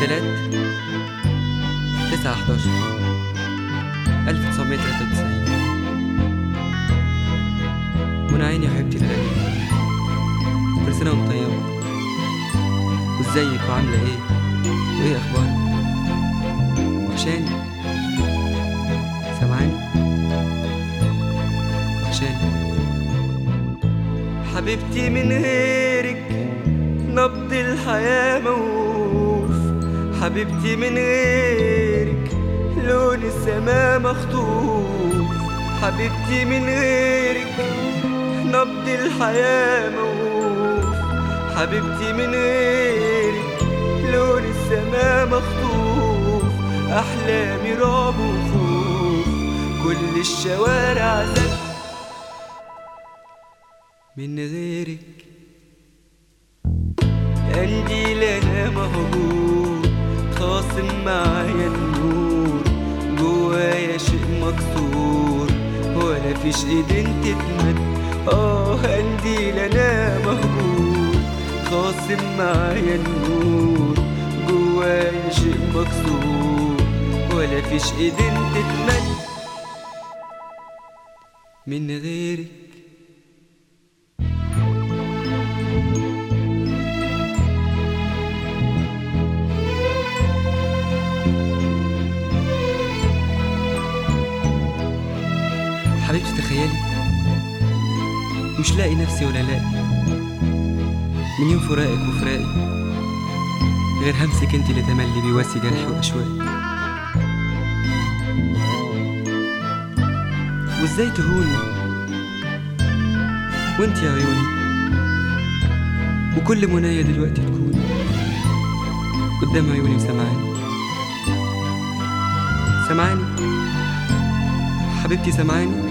تلات تسعة حداشر ألف تسعمية عيني يا حبيبتي الغالية كل سنة وانت طيبة وازيك وعاملة ايه وايه اخبارك وحشاني سامعاني وحشاني حبيبتي من غيرك نبض الحياة موقوف حبيبتي من غيرك لون السماء مخطوف. حبيبتي من غيرك نبض الحياة موقوف. حبيبتي من غيرك لون السماء مخطوف. أحلامي رعب وخوف. كل الشوارع زف من غيرك. قنديل انا مهجور خاصم معايا. النور مكسور، ولا فيش ايدين تتمد. اه قنديل انا مهجور. خاصم معايا النور. جوايا شيء مكسور. ولا فيش ايدين تتمد. من غيرك تخيلي مش لاقي نفسي ولا لاقي. من يوم فراقك وفراقي، غير همسك انت اللي تملي بيواسي جرحي واشواقي وازاي تهوني؟ وانت يا عيوني. وكل منايا دلوقتي تكوني قدام عيوني وسمعاني. سمعاني؟ حبيبتي سمعاني؟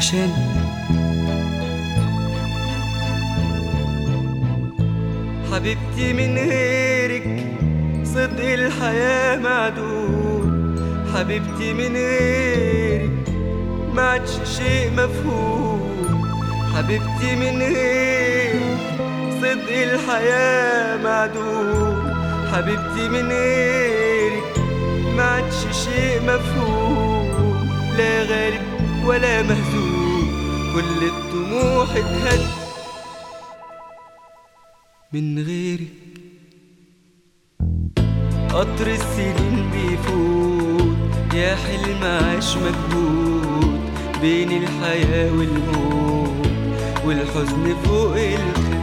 وحشاني حبيبتي من غيرك صدق الحياة معدوم حبيبتي من غيرك ما عادش شيء مفهوم حبيبتي من غيرك صدق الحياة معدوم حبيبتي من غيرك ما عادش شيء مفهوم لا غالب ولا مهزوم. كل الطموح اتهد من غيرك قطر السنين بيفوت. يا حلم عاش مكبوت. بين الحياة والموت. والحزن فوق الخد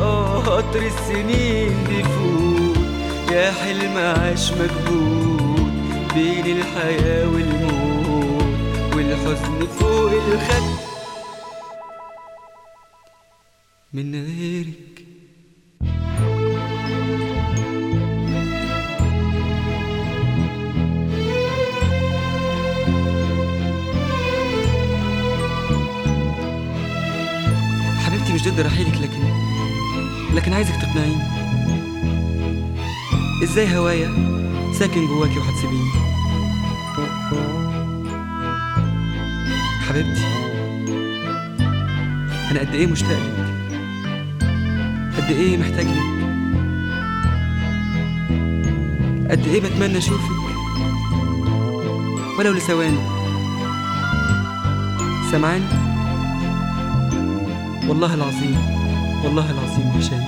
اه قطر السنين بيفوت. يا حلم عاش مكبوت. بين الحياة والموت. والحزن فوق الخد. من غيرك. حبيبتي مش ضد رحيلك لكن لكن عايزك تقنعيني. ازاي هوايا ساكن جواكي وهتسيبيني حبيبتي انا قد ايه مشتاق لك؟ قد ايه محتاج لك؟ قد ايه بتمنى اشوفك ولو لثواني. سامعاني والله العظيم والله العظيم وحشاني